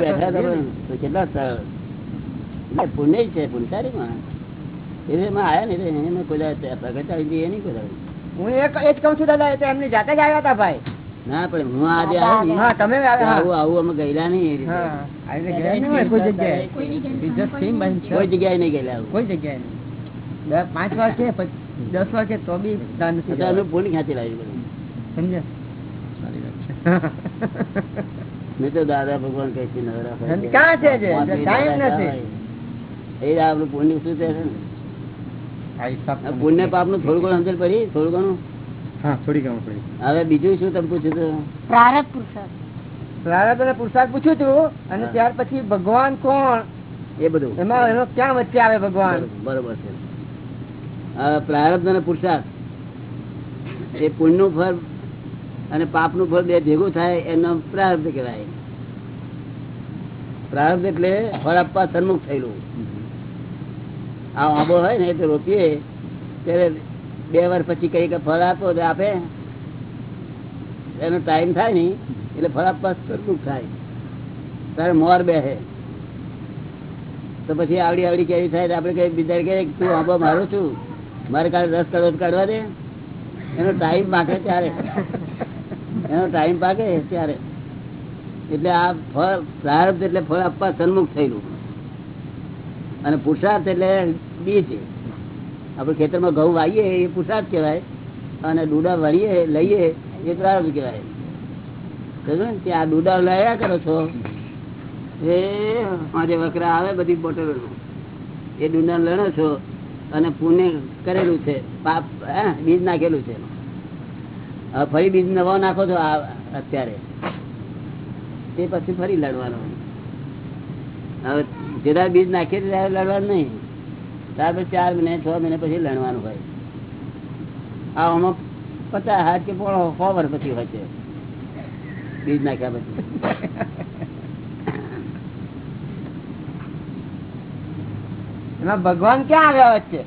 બેઠા હતા તો કેટલા સરળ પુણ્ય છે પુણ્યશાળી માણસ એટલે એમાં આયા ને એટલે એને કોઈ દાડો પ્રગટ એ નહીં કોઈ હું એક એ જ કઉ છું દાદા એ તો એમની જાતે જ આવ્યા હતા ભાઈ. ના પણ હું આજે આવ્યો તમે આવું આવું અમે ગયેલા નહીં કોઈ જગ્યાએ? ઇજ્જતથી બંધ છે. કોઈ જગ્યાએ નહીં ગયેલા કોઈ જગ્યાએ નહીં. પાંચ વાર છે દસ વાર છે તો બી દાન નથી લાવી સમજ્યા? નહીં તો દાદા ભગવાન કઈ થી નથી. એ આપણું પુણ્ય શું છે ને? પુણ્ય પાપનું થોડું ઘણું સમજણ પડી થોડું ઘણું? થોડી ઘણું પડી. હવે બીજું શું તમે પૂછ્યું હતું? પ્રારબ્ધ પુરુષાર્થ. પ્રારબ્ધ અને પુરુષાર્થ પૂછ્યું હતું અને ત્યાર પછી ભગવાન કોણ? એ બધું. એમાં એનો ક્યાં વચ્ચે આવે ભગવાન? બરોબર છે. પ્રારબ્ધ અને પુરુષાર્થ. એ પુણ્યનું ફળ અને પાપનું ફળ બે ભેગું થાય એનો પ્રારબ્ધ કહેવાય. પ્રારબ્ધ એટલે ફળ આપવા સન્મુખ થયેલું. આ આંબો હોય ને તો રોપીએ. ત્યારે બે વાર પછી કઈ ફળ આપો તો આપે. એનો ટાઈમ થાય ને એટલે ફળ આપવા સન્મુખ થાય. તારે મોર બેસે તો પછી આવડી આવડી કેવી થાય આપણે કઈ બીજા કે તું આંબો મારું છું. મારે કાલે દસ કરોડ કાઢવા દે. એનો ટાઈમ માગે ત્યારે. એનો ટાઈમ પાકે ત્યારે. એટલે આ ફળ, પ્રારબ્ધ એટલે ફળ આપવા સન્મુખ થયેલું. અને પુરુષાર્થ એટલે બીજ. આપણે ખેતરમાં ઘઉં વાવીએ એ પુરુષાર્થ કહેવાય. અને ડૂડા વાળીએ લઈએ, એ પ્રારબ્ધ કહેવાય. કહ્યું ને? ત્યાં ડૂડા લયા કરો છો? એ આજે વકરા આવે બધી બોટલો એ ડુંડા લણો છો અને પુણ્ય કરેલું છે. પાપ બીજ નાખેલું છે. હવે ફરી બીજ નવો નાખો છો અત્યારે. તે પછી ફરી લડવાનો. હવે જેના બીજ નાખીએ ત્યારે લડવાનું નહીં. ત્યાર પછી ચાર મહિને છ મહિને પછી લડવાનું હોય. આ આમાં પચાસ હાથ કે પોણો સો વર્ષ પછી હોય છે. બીજ નાખ્યા પછી. એમાં ભગવાન ક્યાં આવ્યા વચ્ચે?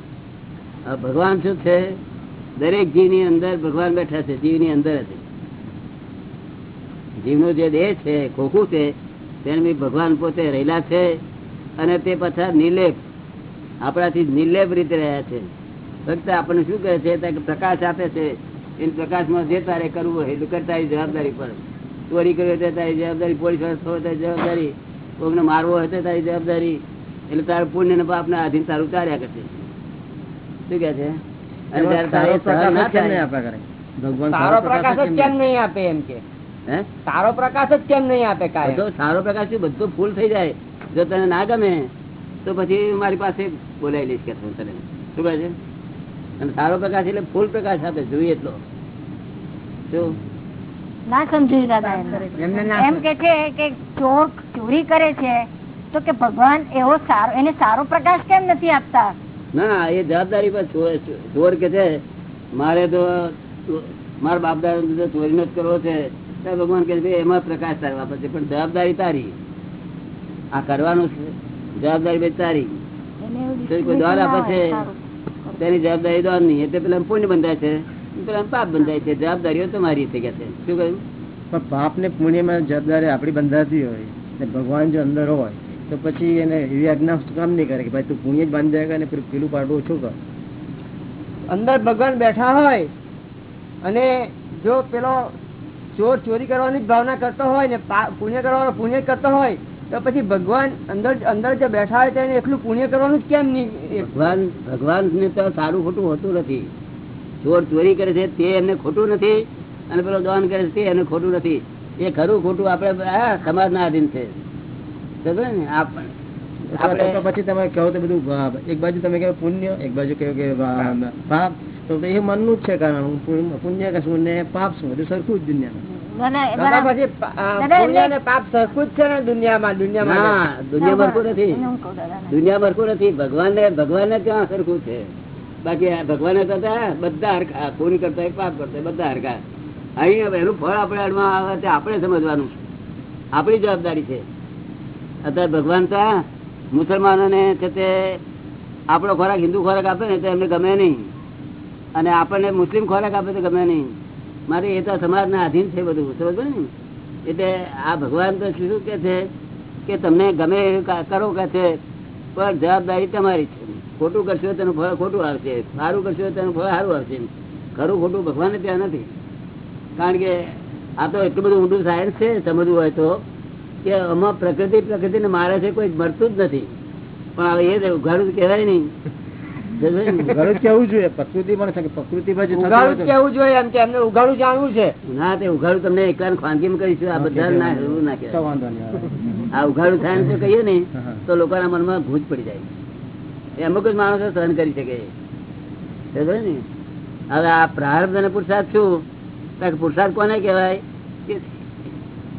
ભગવાન શું છે? દરેક જીવની અંદર ભગવાન બેઠા છે જીવની અંદર હતી જીવનો જે દેહ છે, ખોખું છે, તેને ભગવાન પોતે રહેલા છે અને તે પાછા નિર્લેપ આપણાથી નિર્લેપ રીતે રહ્યા છે. ફક્ત આપણને શું કહે છે પ્રકાશ આપે છે એ પ્રકાશમાં જે તારે કરવું હોય એટલું કર તારી જવાબદારી પર ચોરી કરવી હોય તારી જવાબદારી, પોલીસવાળા તારી જવાબદારી. કોઈને મારવો હોય તારી જવાબદારી. એટલે તારું પુણ્ય ને પાપના આધીન તારું ચાર્યા કરશે. શું કહે છે? સારો પ્રકાશ જ કેમ નહીં આપે એમ કે? સારો પ્રકાશ જ કેમ નહીં આપે કાંઈ? સારો પ્રકાશ બધું ફૂલ થઈ જાય. જો તને ના ગમે તો પછી મારી પાસે બોલાવી લઈશ કે તને શું કહે છે? અને સારો પ્રકાશ એટલે ફૂલ પ્રકાશ આપે જોઈએ એટલો. શું ના સમજ્યું દાદા એમ કે છે કે ચોર ચોરી કરે છે તો કે ભગવાન એવો સારો એને સારો પ્રકાશ કેમ નથી આપતા? ના એ જવાબદારી પર ચોર- કે છે મારે તો મારા બાપ દાદા ચોરીનો જ કરવો છે ભગવાન કે "ભાઈ, એમાં પ્રકાશ તારવા પડશે. પણ જવાબદારી તારી. આ કરવાનું છે. જવાબદારી ભાઈ તારી. એને કોઈ દ્વાર આપે છે. તેની જવાબદારી દોર નહીં એટલે પેલા પુણ્ય બંધાય છે. પેલા પાપ બંધાય છે. જવાબદારીઓ તમારી થઈ ગયા છે. શું કહ્યું? પણ પાપ ને પુણ્યમાં જવાબદારી આપણી બંધાતી હોય. ભગવાન જો અંદર હોય તો પછી એને એવી આજ્ઞા કામ નહીં કરે કે ભાઈ તું પુણ્ય જ બાંધી જાય અને પેલું પાડવું ઓછું કર. અંદર ભગવાન બેઠા હોય અને જો પેલો ચોર ચોરી કરવાની ભાવના કરતો હોય ને પુણ્ય કરવાનો પુણ્ય કરતો હોય તો પછી ભગવાન અંદર અંદર જે બેઠા હોય તેને એટલું પુણ્ય કરવાનું જ કેમ નહીં? ભગવાન ભગવાન ને તો સારું ખોટું હોતું નથી. ચોર ચોરી કરે છે તે એમને ખોટું નથી અને પેલો દાન કરે છે તે એને ખોટું નથી. એ ખરું ખોટું આપણે સમાજના આધીન છે સમજો ને આપ- તો આપણે પછી તમે કહો તો બધું એક બાજુ તમે કહો પુણ્ય એક બાજુ કહો કે પાપ. તો એ મનનું જ છે કારણ પુણ્ય- પુણ્ય કે ને પાપ શું? બધું સરખું જ દુનિયામાં. પાપ સરખું છે ને દુનિયામાં? દુનિયામાં દુનિયા ભરખું નથી. દુનિયા ભરખું નથી. ભગવાન ને ભગવાન ને. ક્યાં સરખું છે. બાકી ભગવાન કરતા બધા હરખા પૂરી કરતા પાપ કરતા બધા હરખા. અહીં હવે એનું ફળ આપણે અડવા આવે તે આપણે સમજવાનું. આપણી જવાબદારી છે. અત્યારે ભગવાન તો મુસલમાનોને છે તે આપણો ખોરાક, હિન્દુ ખોરાક આપે ને તો એમને ગમે નહીં. અને આપણને મુસ્લિમ ખોરાક આપે તો ગમે નહીં. મારે એ તો સમાજના આધીન છે બધું સમજ ને? એટલે આ ભગવાન તો શું કે છે કે તમને ગમે કરો કે છે, પણ જવાબદારી તમારી છે. ખોટું કરશો તેનું ફળ ખોટું આવશે. સારું કરશો તેનું ફળ સારું આવશે. ખરું ખોટું ભગવાન ત્યાં નથી. કારણ કે આ તો એટલું બધું ઊંડું સાયન્સ છે, સમજવું હોય તો. કે આમાં પ્રકૃતિ પ્રકૃતિને મારે છે કોઈ મરતું જ નથી. પણ હવે એ ઉઘાડું કહેવાય નહીં. સમજાય ને? ઘણું જ કેવું જોઈએ. પ્રકૃતિ પણ છે કે પ્રકૃતિમાં જે થતું હોય ઉગાડું જ તો- કેવું જોઈએ એમ કે એમને ઉગાડું જાણવું છે. ના તે ઉઘાડું તમને એકલા ખાનગીમાં કહીશું આ બધા ના એવું ના તો કહેવાય વાંધો નહીં હવે. આ ઉઘાડું થાય ને કહીએ ને તો લોકોના મનમાં ભૂજ પડી જાય. અમુક જ માણસો સહન કરી શકે. ને? હવે આ પ્રારબ્ધ અને પુરુષાર્થ શું? પુરુષાર્થ કોને કહેવાય? કે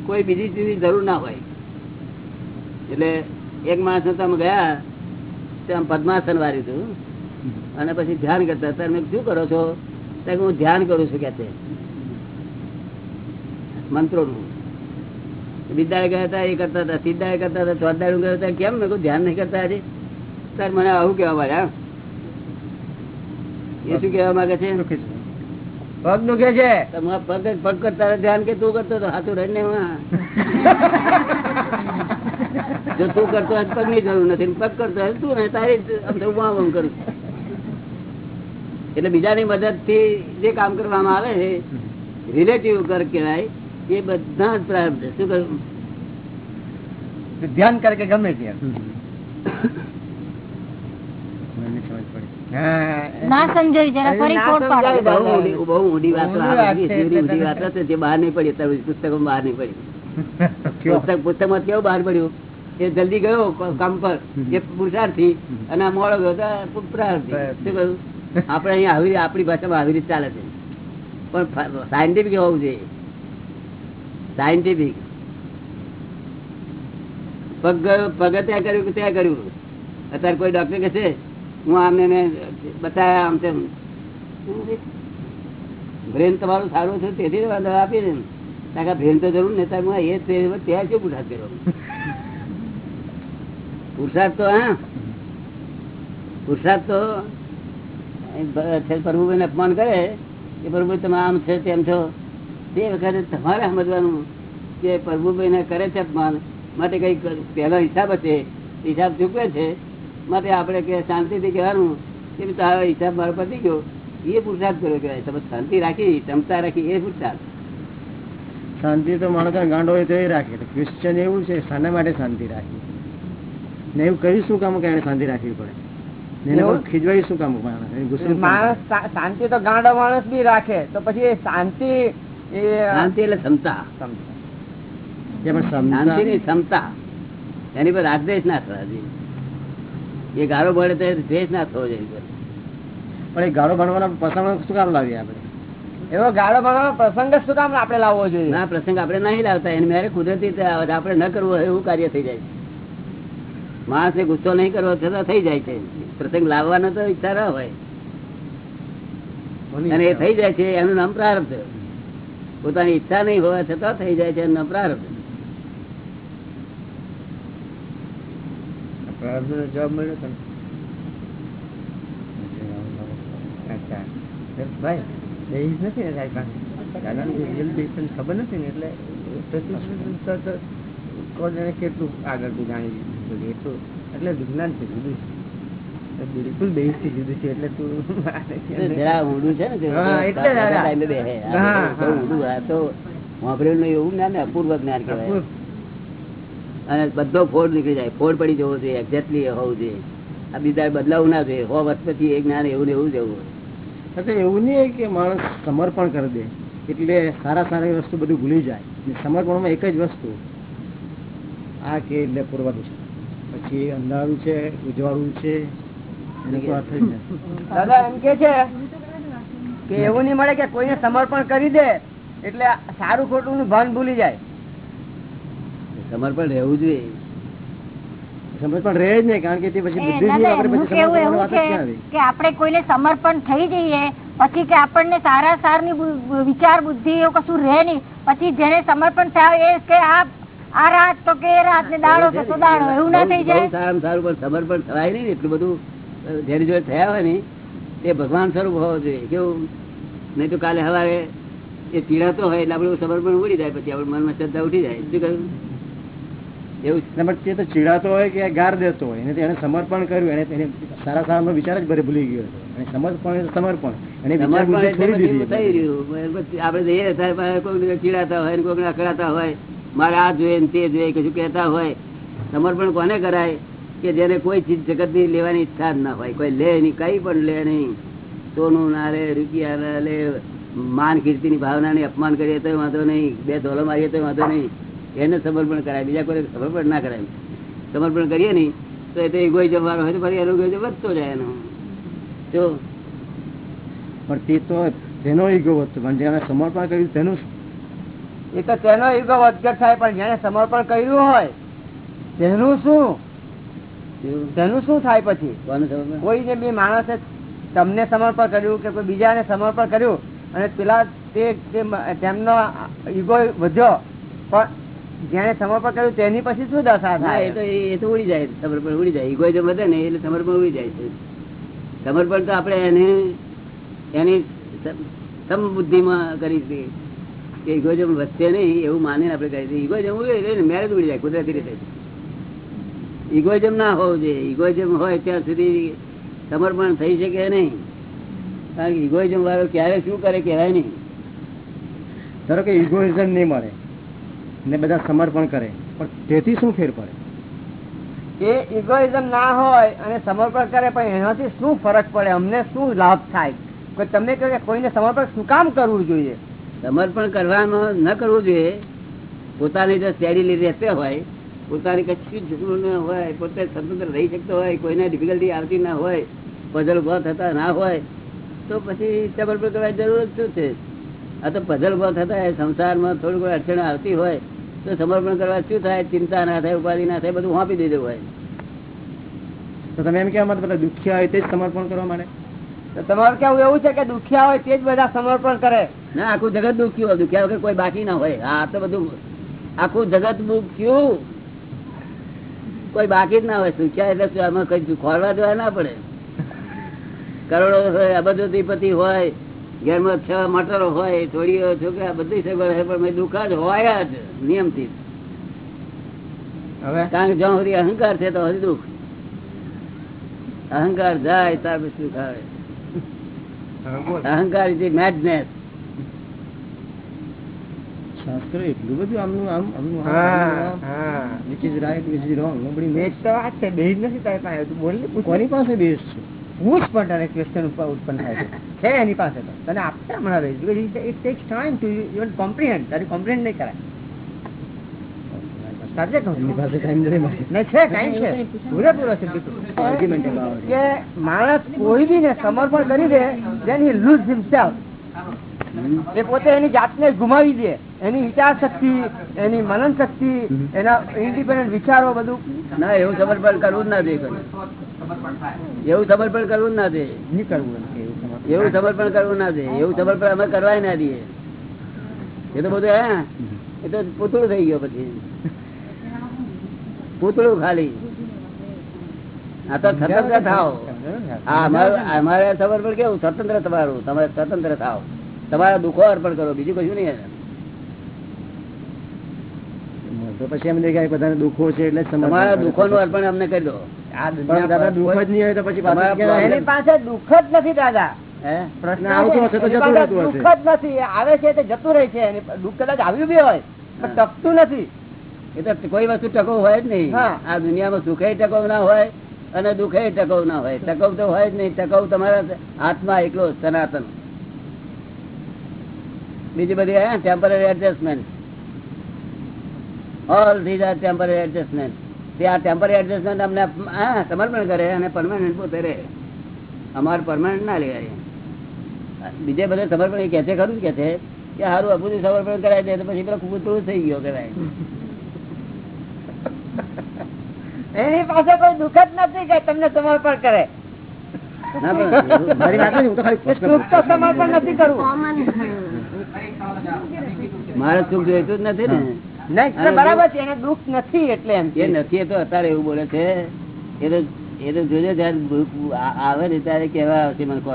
કોઈ બીજી ચીજની જરૂર ના હોય. એટલે એક માણસ તમે ગયા ત્યાં પદ્માસન વાર્યું હતું. અને પછી ધ્યાન કરતા હતા. મેં શું કરો છો? ત્યાં હું ધ્યાન કરું છું કે તે. મંત્રોનું. વિદ્યાલય ગયા હતા, એ કરતા હતા સિદ્ધાય કરતા હતા ચોદાડું ગયા હતા. કેમ? મેં ધ્યાન નહીં કરતા આજે. સર મને આવું કેવા મારે એ શું કહેવા માંગે છું. પગ દુખે છે? પગ પગ કરતા ધ્યાન કે તું કરતો હતો હાથું રહીને જો તું કરતો હોય તો પગની જરૂર નથી. પગ કરતો હોય તું ને તારી આમ કરું. એટલે બીજાની મદદથી જે કામ કરવામાં આવે છે રિલેટિવ કર કહેવાય એ બધા જ પ્રાર્થ છે. શું કહ્યું? ધ્યાન કરે કે ગમે તે મને સમજ પડી હા. ના સમજાવી જરા ફરી કોટ પાડો. બહુ બહુ ઊંડી વાતો ઊંડી વાત બધી છે, એવી એટલે ઊંડી તમે- વાતો છે જે બહાર નહીં પડી અત્યારે પુસ્તકો બહાર નહીં પડી. પુસ્તક પુસ્તકમાં કેવું બહાર પડ્યું? એ જલ્દી ગયો કામ પર એ પુરુષાર્થી અને મોડો ગયો તો શું કહ્યું? આપણે અહીંયા આવી આપણી ભાષામાં આવી રીતે ચાલે છે. પણ સાયન્ટિફિક હોવું જોઈએ. સાયન્ટિફિક. પગ ગયો પગે ત્યાં કર્યું કે ત્યાં કર્યું? અત્યારે કોઈ ડોક્ટર કહે છે? હું આમને બતાવ્યા આમ તેમ. બ્રેન તમારું સારું છે, તેથી વાંધો આપી ને. કારણ બ્રેન તો જરૂર ને એ ત્યાં શું પુરસાદ કર્યો પુરસાદ તો, હા. પુરસાદ તો, એ પ્રભુભાઈને અપમાન કરે, કે પ્રભુભાઈ તમે આમ છે, તેમ છો. તે વખતે તમારે સમજવાનું કે પ્રભુભાઈને કરે છે અપમાન. માટે કઈ પહેલો હિસાબ હશે, હિસાબ ચૂકવે છે માટે આપણે કે શાંતિથી કહેવાનું કે તારો હિસાબ મારો પતી ગયો એ પુરુષાર્થ કર્યો કહેવાય. તમે શાંતિ રાખી ક્ષમતા રાખી એ પુરુષાર્થ શાંતિ તો માણસ ગાંડો હોય તો એ રાખે. ક્રિશ્ચન એવું છે શાના માટે શાંતિ રાખી. ને એવું કયું શું કામ કે એને શાંતિ રાખવી પડે? ને એને એવું? પર ખીજવાય શું કામ માણસ? માણસ શાંતિ તો ગાંડો માણસ બી રાખે. તો પછી એ શાંતિ એ શાંતિ એટલે ક્ષમતા. ક્ષમતા. એની પર આદેશ ના થવા જોઈએ. એ ગાળો ભણે તો દ્વેષ ના થવો જોઈએ. પણ એ ગાળો ભણવાના પ્રસંગ શું કામ લાવીએ આપણે? એવો ગાળો ભણવાનો પ્રસંગ શું કામ આપણે લાવવો જોઈએ? ના પ્રસંગ આપણે નહીં લાવતા. એને મેરે કુદરતી. આપણે ન કરવું હોય એવું કાર્ય થઈ જાય માણસ ને ગુસ્સો નહીં કરવો છતાં થઈ જાય છે. પ્રસંગ લાવવાનો તો ઈચ્છા ના હોય. અને એ થઈ જાય છે એનું નામ પ્રારબ્ધ. પોતાની ઈચ્છા નહીં હોવા છતાં થઈ જાય છે એનું નામ પ્રારબ્ધ. પ્રાર્થનાનો જવાબ મળ્યો તને? ભાઈ બેઝ નથી ને તારી દાદાનું જે real ખબર નથી ને એટલે તો તું તો- તો કોણ જાણે કેટલું આગળ જાણી લીધું? એટલું એટલે વિજ્ઞાન છે જુદું. છે બિલકુલ બેઝથી જુદું છે એટલે તું છે ને એટલે હા, તો વાપરેલું એવું જ્ઞાન ને અપૂર્વ જ્ઞાન કહેવાય. અને બધો ફોડ નીકળી જાય. ફોડ પડી જવો જોઈએ એક્ઝેક્ટલી હોવું જોઈએ. આ બીજા બદલાવું ના જોઈએ. હો વર્ષ પછી એ જ્ઞાન એવું ને એવું જ એવું હોય. એવું નહીં કે માણસ સમર્પણ કરી દે એટલે સારા સારા વસ્તુ બધું ભૂલી જાય. સમર્પણમાં એક જ વસ્તુ આ કે એટલે પૂરવાનું છે પછી અંધારું છે ઉજવાળું છે દાદા એમ કે છે કે એવું નહીં મળે કે કોઈને સમર્પણ કરી દે એટલે સારું ખોટું નું ભાન ભૂલી જાય. સમર્પણ રહેવું જોઈએ. સમર્પણ રહે જ નહીં કારણ કે તે પછી બુદ્ધિ કે આપણે કોઈને સમર્પણ થઈ જઈએ પછી કે આપણને સારા સારની વિચાર બુદ્ધિ એવું કશું રહે નહીં પછી જેને સમર્પણ થાય એ કે આ આ રાત તો કે રાત ને દાડો કે તો દાડો એવું ના થઈ જાય. બહુ સારું પણ સમર્પણ થવાય નહીં એટલું બધું જેની જોડે થયા હોય ને તે ભગવાન સ્વરૂપ હોવો જોઈએ. કેવું? નહીં તો કાલે હવે એ પીડાતો હોય એટલે આપણું સમર્પણ ઉડી જાય પછી આપણે મનમાં શ્રદ્ધા ઉઠી જાય. શું કહ્યું? એવું તે તો ચીડાતો હોય કે ગાર દેતો હોય. એને એને સમર્પણ કર્યું. એને તેને સારા સારા વિચાર જ ભરે ભૂલી ગયો અને સમર્પણ સમર્પણ. એને આપણે જઈએ ચીડાતા હોય કોઈને અકળાતા હોય. મારે આ જોઈએ ને તે જોઈએ કશું કહેતા હોય. સમર્પણ કોને કરાય? કે જેને કોઈ ચીજ જગતની લેવાની ઈચ્છા જ ના હોય. કોઈ લે નહીં કઈ પણ લે નહીં. સોનું ના લે રૂપિયા ના લે માન કીર્તિ ની ભાવના ને અપમાન કરીએ તો વાંધો નહીં. બે ધોલો મારીએ તો વાંધો નહીં. એને સમર્પણ કરાય બીજા કોઈ સમર્પણ ના કરાય. સમર્પણ કરીએ નહીં તો એ તો ઇગોઈ જવાનો હોય તો ફરી એનો વધતો જાય એનો. જો પણ તે તો તેનો ઈગો વધતો પણ જેને સમર્પણ કર્યું તેનું? એ તો તેનો ઈગો વધઘટ થાય પણ જેને સમર્પણ કર્યું હોય તેનું શું? તેનું? શું થાય પછી? કોઈને બી માણસે તમને સમર્પણ કર્યું કે કોઈ બીજાને સમર્પણ કર્યું અને પેલા તે તેમનો ઈગો વધ્યો પણ જેને સમર્પણ કર્યું તેની પછી શું દશા ના એ તો થાય એ તો ઉડી જાય સમર્પણ ઉડી જાય. ઇગોઇઝમ વધે ને એટલે સમર્પણ ઉડી જાય છે. સમર્પણ તો આપણે એને એની સમબુદ્ધિમાં કરી હતી કે ઇગોઇઝમ વધશે નહીં એવું માનીને આપણે કરી દઈએ ઇગોઇઝમ ઉડી જાય ને મેરેજ ઉડી જાય કુદરતી રીતે. ઇગોઇઝમ ના હોવું જોઈએ. ઇગોઇઝમ હોય ત્યાં સુધી સમર્પણ થઈ શકે નહીં. કારણ કે ઇગોઇઝમ વાળો ક્યારે શું કરે કહેવાય નહીં. ધારો કે ઇગોઇઝમ નહીં મળે. ને બધા સમર્પણ કરે. પણ તેથી શું ફેર પડે? એ ઇગોઇઝમ ના હોય અને સમર્પણ કરે પણ એનાથી શું ફરક પડે? અમને શું લાભ થાય? કોઈ તમે કહો કે કોઈને સમર્પણ શું કામ કરવું જોઈએ? સમર્પણ કરવાનું ન કરવું જોઈએ. પોતાની જો સ્ટેડી રહેતો હોય પોતાની કશું ઝઘડું ન હોય પોતે સ્વતંત્ર રહી શકતો હોય કોઈને ડિફિકલ્ટી આવતી ના હોય પઝલ ઊભા થતા ના હોય તો પછી સમર્પણ કરવાની જરૂર શું છે? આ તો પઝલ ઊભા થતા હોય સંસારમાં થોડી કોઈ અડચણ આવતી હોય તો સમર્પણ કરવા શું થાય? ચિંતા ના થાય ઉપાધિ ના થાય બધું વાપી દીધું હોય. તો તમે એમ કેવા માટે બધા દુખ્યા હોય તે જ સમર્પણ કરવા માટે? તમારું કેવું? એવું છે કે દુખ્યા હોય તે જ બધા સમર્પણ કરે. ના આખું જગત દુખ્યું હોય દુખ્યા વગર કોઈ બાકી ના હોય. આ તો બધું આખું જગત દુખ્યું. કોઈ બાકી જ ના હોય સુખ્યા એટલે શું આમાં કઈ ખોરવા દેવા ના પડે? કરોડો હોય અબજોપતિ હોય ઘરમાં છ મટરો હોય થોડીઓ છોકરા બધી સગવડ હોય પણ દુઃખ જ હોય જ નિયમથી. હવે? કારણ કે જ્યાં સુધી અહંકાર છે તો હજી દુઃખ. અહંકાર જાય ત્યાર પછી દુઃખ આવે. અહંકાર ઇઝ મેડનેસ શાસ્ત્ર એટલું બધું આમનું આમ આમનું હા which is right which is wrong nobody બેસ તો વાત છે નથી તારી પાસે બોલ કોની પાસે બેસ છે? પણ તને ક્વેશ્ચન ઉત્પન્ન થાય છે. છે એની પાસે તો. તને આપશે હમણાં રહી because it takes time to even comprehend તારી કોમ્પ્રિહેન્ડ નહીં કરાય. માણસ કોઈ બી ને સમર્પણ કરી દે then લુઝ lose himself. એ પોતે એની જાતને ગુમાવી દે. એની વિચાર શક્તિ એની મનન શક્તિ એના ઇન્ડિપેન્ડન્ટ વિચારો બધું. ના એવું સમર્પણ કરવું જ ના જોઈએ એવું સમર્પણ કરવું જ ના જોઈએ. કરવું એવું સમર્પણ. કરવું ના જોઈએ. એવું સમર્પણ અમે કરવાય ના દઈએ. એ તો બધું હે? એ તો પૂતળું થઈ ગયો પછી. પૂતળું ખાલી. આ તો સ્વતંત્ર થાવ હા અમારું અમારે સમર્પણ કેવું? સ્વતંત્ર તમારું. તમે સ્વતંત્ર થાવ તમારા દુઃખો અર્પણ કરો બીજું કશું નહીં તો પછી એમ દેખાય બધાને દુઃખો છે એટલે તમારા દુઃખો નું અર્પણ અમને કરી દો. આ પણ દુનિયા દાદા પર દુઃખ જ નહીં હોય તો પછી પાછું તમારા ક્યાં એની પાસે દુઃખ જ નથી દાદા. પ્રશ્ન ના, હશે તો જતું રહેતું દુઃખ જ નથી. આવે છે તે જતું રહે છે. દુઃખ કદાચ આવ્યું બી હોય પણ ટકતું નથી. એ તો કોઈ વસ્તુ ટકો હોય જ નહીં. આ દુનિયામાં સુખે ટકવ ના હોય અને દુઃખે ટકવ ના હોય. ટકવ તો હોય જ નહીં. ટકવ તમારા હાથમાં એકલો સનાતન. બીજી બધી હે temporary adjustment all these are temporary adjustment તે આ ટેમ્પરરી એડજસ્ટમેન્ટ અમને સમર્પણ કરે અને પરમાનન્ટ પોતે રહે અમારે પરમાનન્ટ ના લેવાય બીજે બધે સમર્પણ એ કહે છે ખરું જ કે છે કે સારું અબુજી સમર્પણ કરાય છે તો પછી ખૂબ કૂતરું થઈ ગયો કહેવાય એની પાસે કોઈ દુઃખ જ નથી કે તમને સમર્પણ કરે મારી વાત હું તો ખાલી સમર્પણ નથી કરવું મારે સુખ જોઈતું જ નથી ને. બરાબર છે એને દુઃખ નથી એટલે એમ એ નથી એ તો અત્યારે એવું બોલે છે. એ તો એ તો જોજો ત્યારે દુઃખ આવે ને ત્યારે કેવા આવશે મને કહો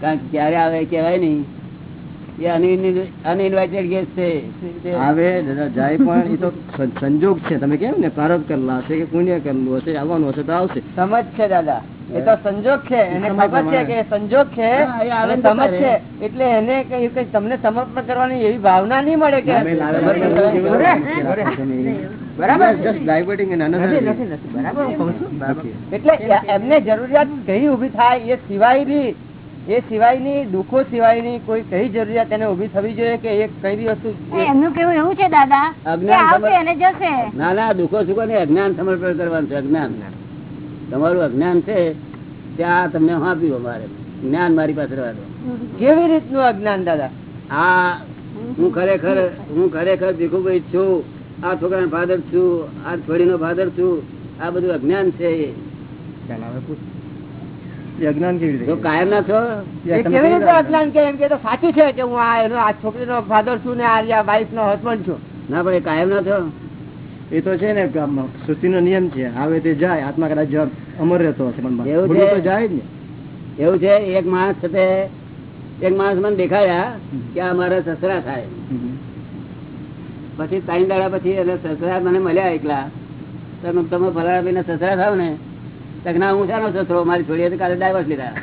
કારણ કે ક્યારે આવે કેવાય કહેવાય નહીં. એ અનઇન્વાઇટેડ ગેસ્ટ છે છે? આવે જાય તો સંજોગ છે. તમે કેમ ને પ્રારંભ કરેલા હશે કે પુણ્ય કરેલું હશે આવવાનું હશે તો આવશે. સમજ છે દાદા. એ તો સંજોગ છે. એને ખબર છે કે સંજોગ છે. એ સમજ છે. એટલે એને કહ્યું કે તમને સમર્પણ કરવાની એવી ભાવના નહીં મળે કે. એટલે એમને જરૂરિયાત કઈ ઊભી થાય એ સિવાય બી એ સિવાયની દુઃખો સિવાયની કોઈ કઈ જરૂરિયાત એને ઊભી થવી જોઈએ કે એક કઈ બી વસ્તુ એમનું કેવું એવું છે દાદા અજ્ઞાન ના ના દુઃખો સુખો ને અજ્ઞાન સમર્પણ કરવાનું છે અજ્ઞાન. તમારું અજ્ઞાન છે ત્યાં તમને આપ્યું અમારે. જ્ઞાન મારી પાસે રહેવા કેવી રીતનું અજ્ઞાન દાદા? આ હું ખરેખર હું ખરેખર ભીખુભાઈ છું આ છોકરાનો ફાધર છું આ છોડીનો ફાધર છું આ બધું અજ્ઞાન છે. ચાલ હવે અજ્ઞાન કેવી રીતે કાયમ ના છો? કેવી રીતે અજ્ઞાન કે એમ કે તો સાચું છે કે હું આ છોકરીનો ફાધર છું ને આ વાઇફ નો હસબન્ડ છું? ના પણ એ કાયમ ના છો. એ તો છે ને સૃષ્ટિ નો નિયમ છે. આવે તે જાય આત્મા કદાચ અમર રહેતો હશે પણ એવું તો જાય જ ને. એવું છે એક માણસ સાથે એક માણસ મને દેખાયા કે આ મારા સસરા થાય. પછી ત્રણ દાડા પછી એટલે સસરા મને મળ્યા એકલા. તમે તમે ફલાણા ભાઈ સસરા થાવ ને તકના હું શાનો સસરો મારી છોડીએ કાલે ડાયવર્સ લીધા.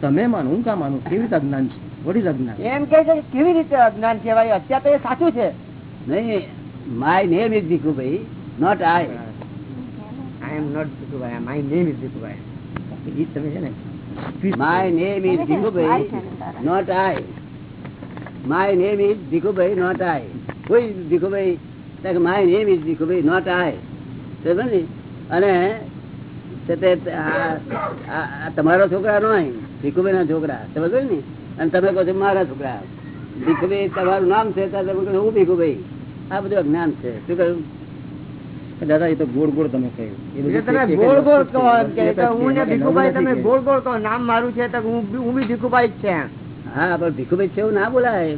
તમે માનો હું કા માનું? કેવી રીતે અજ્ઞાન છે? ઇઝ અજ્ઞાન? એમ કે છે કેવી રીતે અજ્ઞાન કહેવાય અત્યારે તો એ સાચું છે. નહીં my name is Bhikhubhai not I I am not Bhikhubhai my name is Bhikhubhai એ તમે છે ને my name is Bhikhubhai not I my name is Bhikhubhai not I કોઈ Bhikhubhai my name is Bhikhubhai not I સમજ ને અને તે તમારો છોકરા નો ભીખુભાઈ ના છોકરા સમજ ને અને તમે કહો છો મારા છોકરા ભીખુભાઈ તમારું નામ છે હું ભીખુભાઈ આ બધું અજ્ઞાન છે શું કહ્યું દાદા એ તો ગોળ ગોળ તમે કહ્યું. ગોળ ગોળ કહો હું ભીખુભાઈ તમે ગોળ ગોળ કહો નામ મારું છે તો હું બી- ભીખુભાઈ જ છે હા પણ ભીખુભાઈ છે એવું ના બોલાય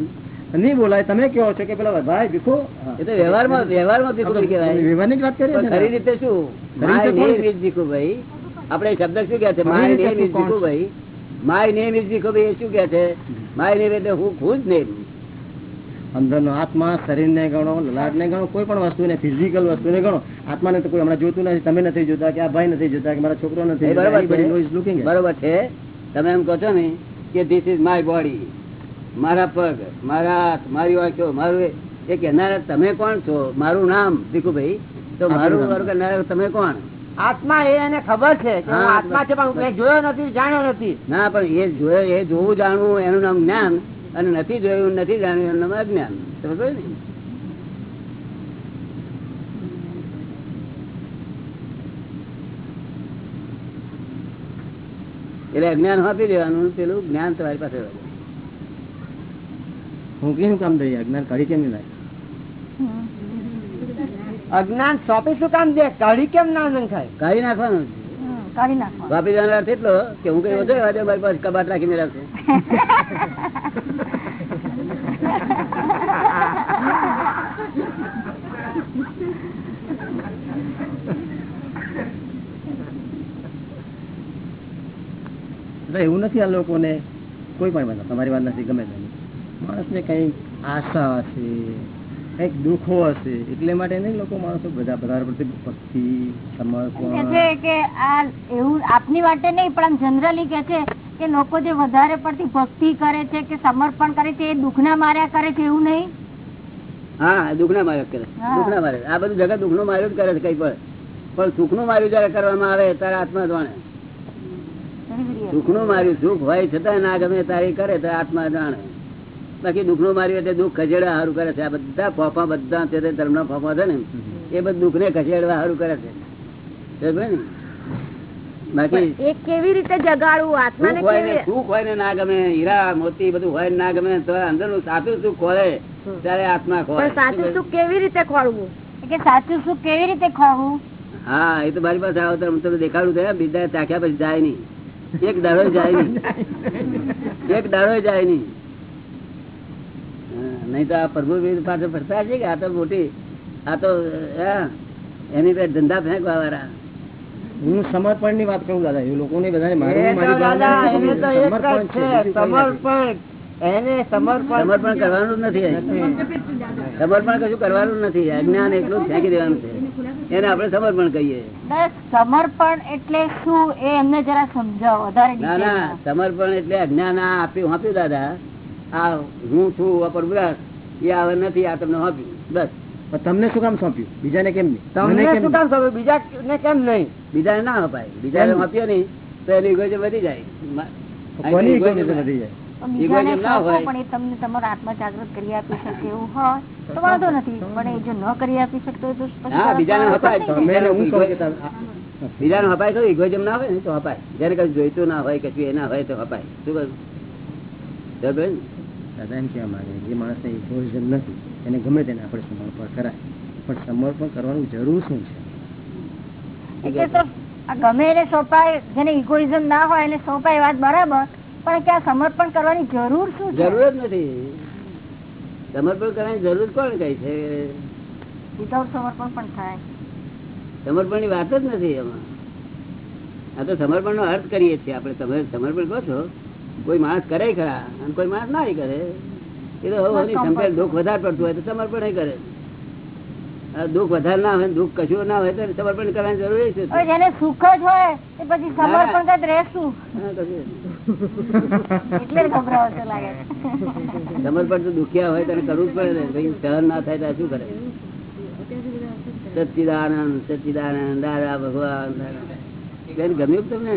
નહીં બોલાય તમે કહો છો કે પેલા ભાઈ ભીખુ. એ તો વ્યવહારમાં વ્યવહારમાં ભીખુભાઈ કહેવાય. વ્યવહારની વાત કરીએ ખરી રીતે શું? My name is Bhikhubhai. આપણે શબ્દ શું કે છે? My name is Bhikhubhai. My name is Bhikhubhai એ શું કે છે? માય નેમ એટલે હું ખુદ નેમ અંદરનો આત્મા શરીરને ગણો લલાટને ગણો કોઈ પણ વસ્તુને ફિઝિકલ વસ્તુને ગણો. આત્માને તો કોઈ હમણાં જોતું નથી. તમે નથી જોતા કે આ ભાઈ નથી જોતા કે મારા છોકરો નથી. બરાબર છે. તમે એમ કહો છો ને કે ધીસ ઇઝ માય બોડી મારા પગ મારા હાથ મારી આંખો મારું એ- કહેનારા તમે કોણ છો? મારું નામ ભીખુભાઈ. તો મારું નામ. તમે કોણ? આત્મા એ એને ખબર છે આત્મા છે પણ જોયો નથી જાણ્યો નથી. ના પણ એ જોયો એ જોવું જાણવું એનું નામ જ્ઞાન અને નથી જોયું નથી જાણ્યું એનું અજ્ઞાન. ને એટલે અજ્ઞાન આપી દેવાનું પેલું જ્ઞાન તમારી પાસે હું કેમ કામ દઈએ અજ્ઞાન કાઢી કેમ નહીં અજ્ઞાન સોંપી શું કામ દે? કાઢી કેમ ના નંખાય? કાઢી નાખવાનું. કાઢી નાખો વાપી જવાનો અર્થ એટલો કે હું કઈ વધારે મારી પાસે કબાટ રાખીને રાખું. એવું નથી આ લોકોને કોઈ પણ વાત તમારી વાત નથી, ગમે તેની માણસને કઈ આશા હશે, કંઈક દુઃખો હશે, એટલે માટે નહીં લોકો માણસો બધા બધા પ્રતિ ભક્તિ, સમર્પણ. કે આ એવું આપની માટે નહીં, પણ આમ જનરલી કે છે કે લોકો જે વધારે પડતી ભક્તિ કરે છે કે સમર્પણ કરે છે એ દુઃખના માર્યા કરે છે એવું નહીં? હા દુઃખ ના માર્યો કરે. દુઃખ ના મારે આ બધું જગત દુઃખનું માર્યું જ કરે છે કઈ પણ. પણ સુખનું માર્યું જયારે કરવામાં આવે ત્યારે આત્મા જાણે. સુખનું માર્યું સુખ હોય છતાં ના ગમે તારી કરે તો આત્મા જાણે. બાકી દુઃખનું માર્યું એટલે દુઃખ ખસેડવા સારું કરે છે. આ બધા ફોફા બધા છે ના ધર્મના ફોફા છે ને. એ બધું દુઃખ ને ખસેડવા સારું કરે છે. ને? કેવી રીતે જગાડવું? સુખ હોય સુખ હોય ને ના ગમે હીરા મોતી બધું હોય ના ગમે તો અંદરનું સાચું સુખ ખોળે ત્યારે આત્મા ખોળે કેવી રીતે ખોળવું? કે સાચું સુખ કેવી રીતે ખોળવું? હા એ તો મારી પાસે આવો તો હું તમને દેખાડું છે બીજા ચાખ્યા પછી જાય નહીં. એક દાડો જાય નહીં. એક દાડો જાય નહીં. નહીં તો આ પ્રભુ પાસે પાછળ ફરતા છે કે આ તો મોટી આ તો હા, એની ધંધા ફેંકવા વાળા હું સમર્પણની વાત કરું દાદા. એ બધાને તો એક જ સમર્પણ એને કરવાનું નથી સમર્પણ કશું કરવાનું નથી. અજ્ઞાન એટલું ફેંકી દેવાનું છે. એને આપણે સમર્પણ કહીએ. સમર્પણ એટલે શું? એ એમને જરા સમજાવો વધારે ના ના. સમર્પણ એટલે અજ્ઞાન આપ્યું આપ્યું દાદા? આ હું છું આ એ આવે નથી આ તમને આપ્યું બસ. તમને શું કામ સોંપ્યું? બીજાને કેમ નહીં? તમને શું કામ સોંપ્યું? બીજા ને કેમ નહીં? બીજાને ના અપાય બીજાને? આપ્યો નહીં તો એની ઇગોઇઝમ વધી જાય? કોની egoism egoism વધી જાય? પણ બીજાને egoism ના સોંપો હોય. પણ એ તમને તમારો આત્મા જાગૃત કરી આપી શકે એવું હોય તો વાંધો નથી. પણ એ જો ન કરી આપી શકતો તો બીજાને અપાય તો. તમે એને હું કહું કે તમે- બીજાને અપાય તો ઇગોઇઝમ ના હોય ને તો અપાય જેને કઈ જોઈતું ના હોય કશું એ ના હોય તો અપાય શું કહ્યું? બરાબર દાદા એમ કહેવા માંગે જે માણસને egoism નથી એને ગમે તેને આપણે સમર્પણ કરાય. પણ સમર્પણ કરવાનું જરૂર શું છે? એટલે તો આ ગમે એને સોંપાય જેને ઇગોઇઝમ ના હોય એને સોંપાય વાત બરાબર પણ કે સમર્પણ કરવાની જરૂર શું જરૂર જ નથી. સમર્પણ કરવાની જરૂર કોણ કઈ છે? વિધાઉટ સમર્પણ પણ થાય. સમર્પણની વાત જ નથી એમાં. આ તો સમર્પણ નો અર્થ કરીએ છીએ આપણે. તમે સમર્પણ કહો છો. કોઈ માણસ કરે ખરા? અને કોઈ માણસ ના કરે. એ તો દુઃખ વધારે પડતું હોય તો સમર્પણ કરે. દુઃખ વધારે ના હોય દુઃખ કશું ના હોય તો સમર્પણ કરવાની જરૂર છે? જેને સુખ જ હોય એ પછી સમર્પણ રહેશું. તો દુખ્યા હોય તેને કરવું જ પડે ને. ભાઈ સહન ના થાય તો શું કરે? સચિદાનંદ સચિદાનંદ દાદા ભગવાન. બેન ગમ્યું તમને?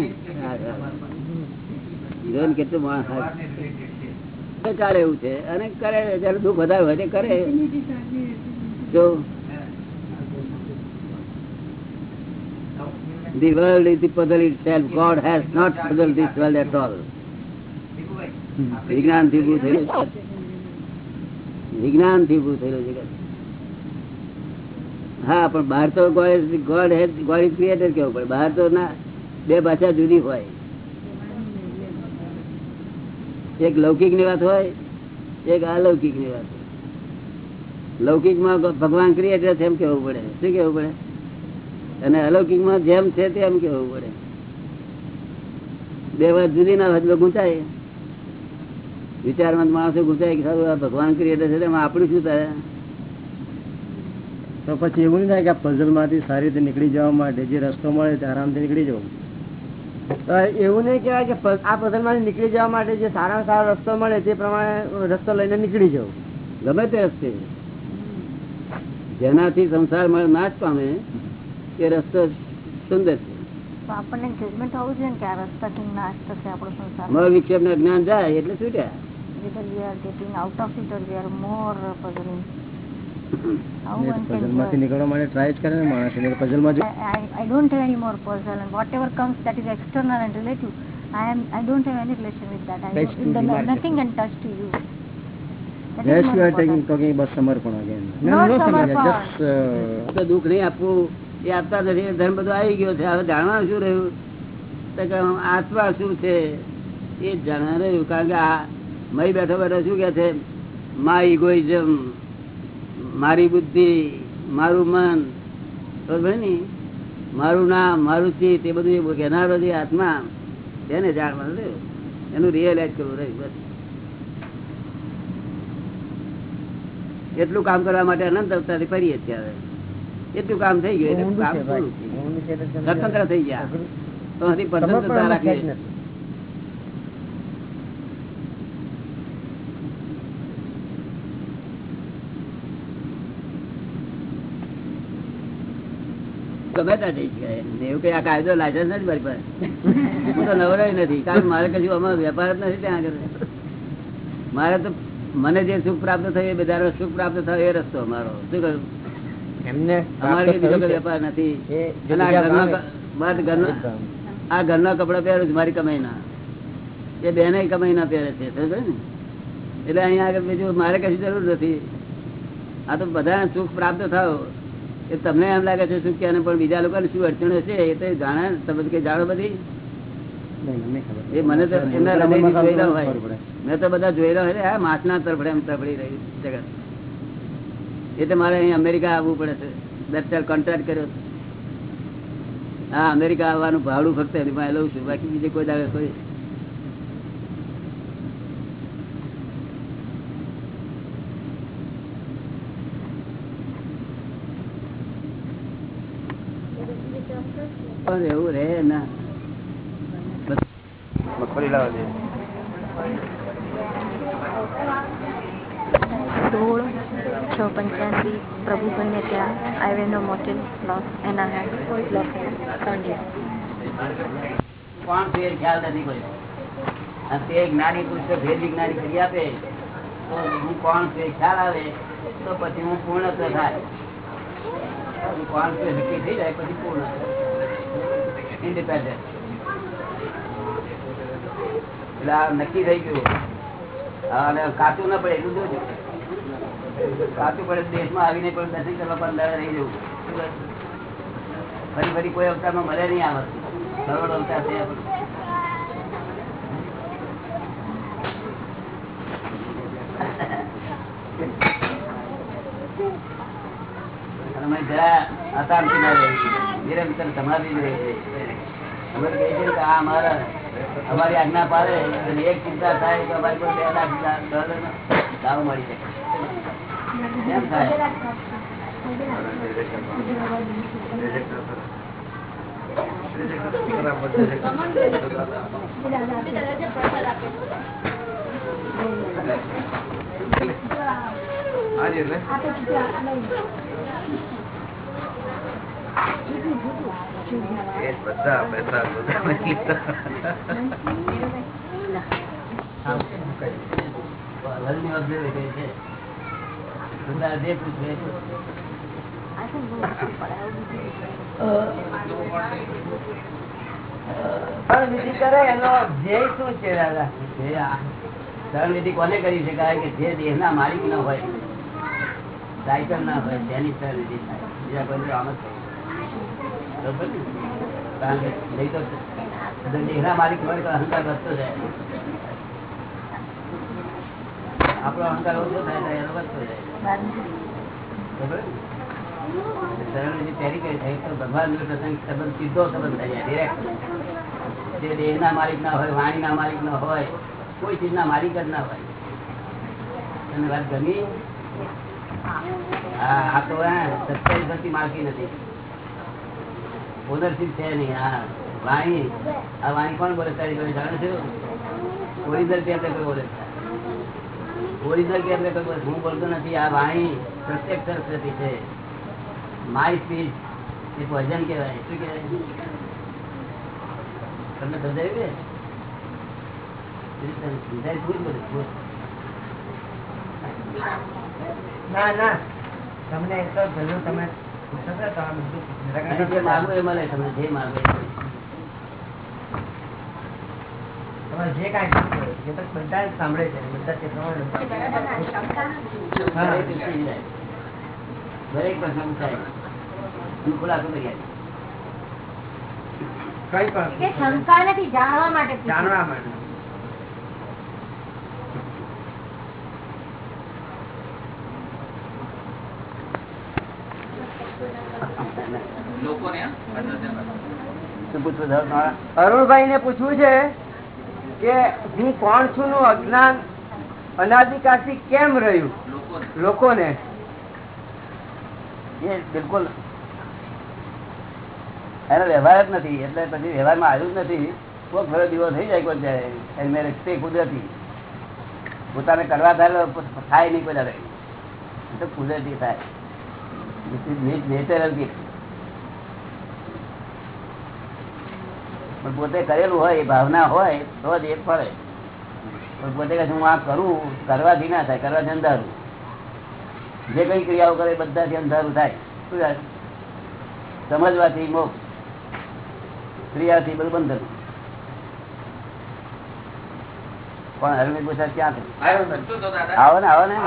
હીરોઈન કેટલું માણસ ચાલે એવું છે અને કરે, જયારે દુઃખ વધારે હોય કરે જો The world is the puzzle itself. God has not puzzled this world at all. વિજ્ઞાનથી ઉભું થયેલું. વિજ્ઞાનથી ઉભું થયેલું જગત હા, પણ બહાર તો God God God is creator કેવું પડે બહાર તો ના, બે ભાષા જુદી હોય એક લૌકિકની વાત હોય, એક અલૌકિકની વાત હોય. લૌકિકમાં ભગવાન ક્રિએટર છે એમ કેવું પડે. શું કેવું પડે? અને અલૌકિકમાં જેમ છે તેમ કેવું પડે. બે વાત જુદી ના હોય ગુંચાય. વિચારવંત માણસો ગુંચાય કે સારું ભગવાન ક્રિએટર છે તેમાં આપણું શું થાય? તો પછી એવું નહીં થાય કે પઝલમાંથી સારી રીતે નીકળી જવા માટે જે રસ્તો મળે તે આરામથી નીકળી જવું. એવું નહીં કહેવાય કે આ પસંદમાંથી નીકળી જવા માટે જે સારા સારો રસ્તો મળે તે પ્રમાણે રસ્તો લઈને નીકળી જવું. ગમે તે રસ્તે. જેનાથી સંસાર મળે નાશ પામે એ રસ્તો સુંદર છે. તો આપણને જજમેન્ટ હોવું જોઈએ કે આ રસ્તાથી નાશ થશે આપણો સંસાર. મળ વિક્ષેપ જ્ઞાન જાય એટલે છૂટ્યા. Getting out of it or we are more puzzling. How one can puzzle માંથી judge? નીકળવા માટે ટ્રાય જ કરે ને માણસ એટલે puzzle માં જો I, I, I don't have any more puzzle and whatever comes that is external and relative, I am I don't have any relation with that. I That's don't, too the, remarkable. nothing can touch to you. That is Yes, you are taking talking about સમર્પણ again. Not no, સમર્પણ. just, uh, તો દુઃખ નહીં આપવું એ આપતા નથી ધર્મ બધું આવી ગયો છે હવે જાણવાનું શું રહ્યું તો કે આત્મા શું છે એ જ જાણવા રહ્યું કારણ કે આ મય બેઠો બેઠો શું કે છે મા ઇગોઇઝમ મારી બુદ્ધિ મારું મન બરોબર ને? મારું નામ મારું ચિત્ત એ બધું કહેનારો જે આત્મા એને જાણવાનું રહ્યું. એનું રિયલાઇઝ કરવું રહ્યું બસ. એટલું કામ કરવા માટે અનંત અવતારથી ફરીએ ત્યારે એટલું કામ થઈ ગયું એટલે કામ પૂરું. સ્વતંત્ર થઈ ગયા. તો હજી પસંદ રાખીએ. ગમે ત્યાં થઈ શકાય. એવું કઈ આ કાયદો લાયસન્સ નથી મારી પાસે. હું તો નવરો નથી કારણ મારે કશું અમારો વેપાર જ નથી ત્યાં આગળ. મારે તો મને જે સુખ પ્રાપ્ત થયું એ બધા સુખ પ્રાપ્ત થયો એ રસ્તો અમારો. શું કહ્યું એમને અમારે બીજો વેપાર નથી. આ ઘરના કપડા પહેરું છું મારી કમાઈના એ બેને કમાઈના પહેરે છે સમજો ને? એટલે અહીંયા આગળ બીજું મારે કશી જરૂર નથી. આ તો બધા સુખ પ્રાપ્ત થાવ એ તમને એમ લાગે છે શું કે પણ બીજા લોકોને શું અડચણ હશે? એ તો જાણે તમે કઈ જાણો બધી. એ મને તો એમના હૃદયથી જોયેલા હોય. મેં તો બધા જોયેલા હોય આ માસના તરફડે એમ તફડી રહ્યું જગત. એટલે મારે અહીં અમેરિકા આવવું પડે છે. દસ ચાર કોન્ટ્રાક્ટ કર્યો. હા અમેરિકા આવવાનું ભાડું ફક્ત એની પાસે લઉં છું. બાકી બીજે કોઈ દાડે કોઈ પણ એવું રહે ના. સોળ છ પંચ્યાસી પ્રભુ કન્યા ત્યાં આઈવેનો મોટેલ લોસ એના હેડ લોસ કોણ ફેર ખ્યાલ નથી કર્યો અને તે જ્ઞાની પુરુષ ભેદ જ્ઞાની કરી આપે તો હું કોણ ફેર ખ્યાલ આવે તો પછી હું પૂર્ણ થાય. કોણ ફેર નક્કી થઈ જાય પછી પૂર્ણ એટલે આ નક્કી થઈ ગયું. અને કાચું ના પડે, એટલું જોજો કાચું પડે દેશમાં આવીને પણ દર્શન કરવા પણ રહી જવું. ફરી ફરી કોઈ અવતારમાં મળે નહીં આ વસ્તુ. કરોડ અવતાર છે અશાંતિમાં રહીએ. નિરંતર સમાધિ જ રહીએ. અમે કહીએ છીએ કે આ અમારા આજ્ઞા પાડે એક ચિંતા થાય તો અમારી પર બે લાખ દાવ મળી જાય. એમ થાય? વર્લ્ડની observation બધા વિધિ કરે એનો ધ્યેય શું છે શરણવિધિ કોને કરી શકાય કે જે દેહના માલિક ના હોય સાયકલ ના હોય તેની શરણવિધિ થાય. બીજા કોઈ આમ જ થાય. બરોબર ને? કારણ કે નહીં તો માલિક થાય એનો વધતો ને? માલિક ના હોય, વાણીના માલિક ના હોય, કોઈ ચીજના માલિક જ ના હોય. તમને વાત ગમી? હા, આ તો સત્યાવીસ માલકી નથી. ઓનરશીપ છે નહીં. હા વાણી આ વાણી કોણ બોલે તારી જોડે જાણે છો ઓરિજિનલ આપણે કોઈ બોલે ઓરિજિનલ આપણે કોઈ બોલે હું બોલતો નથી. આ વાણી પ્રત્યક્ષ સરસ્વતી છે. માય સ્પીચ એ ભજન કહેવાય. શું કહેવાય? તમને સમજાયું કે? બધું ના ના. તમને તો જરૂર તમે સાંભળે છે બધા તે દરેક પ્રશ્ન પૂછાય હું ખુલાસો કરી કઈ પણ શંકા નથી જાણવા માટે જાણવા માટે શું પૂછવું છે તમારા? અરુણભાઈ ને પૂછવું છે કે હું કોણ છું નું અજ્ઞાન અનાધિકારથી કેમ રહ્યું? લોકોને. એ બિલકુલ એનો વ્યવહાર જ નથી એટલે પછી વ્યવહારમાં આવ્યું જ નથી. કોઈ ખરો દીવો થઈ જાય કોઈ જાય મેરેજ તે કુદરતી. પોતાને કરવા થાય થાય નહીં કોઈ દાડે. તો કુદરતી થાય. નેચરલ ગિફ્ટ પણ પોતે કરેલું હોય એ ભાવના હોય તો જ એ ફરે. પણ પોતે કહે હું આ કરું કરવાથી ના થાય કરવાથી અંધારું. જે કઈ ક્રિયાઓ કરે બધાથી અંધારું થાય. શું થાય? સમજવાથી મોક્ષ ક્રિયાથી બધું બંધન પણ હરમી પૂછા ક્યાં આવો ને આવો ને.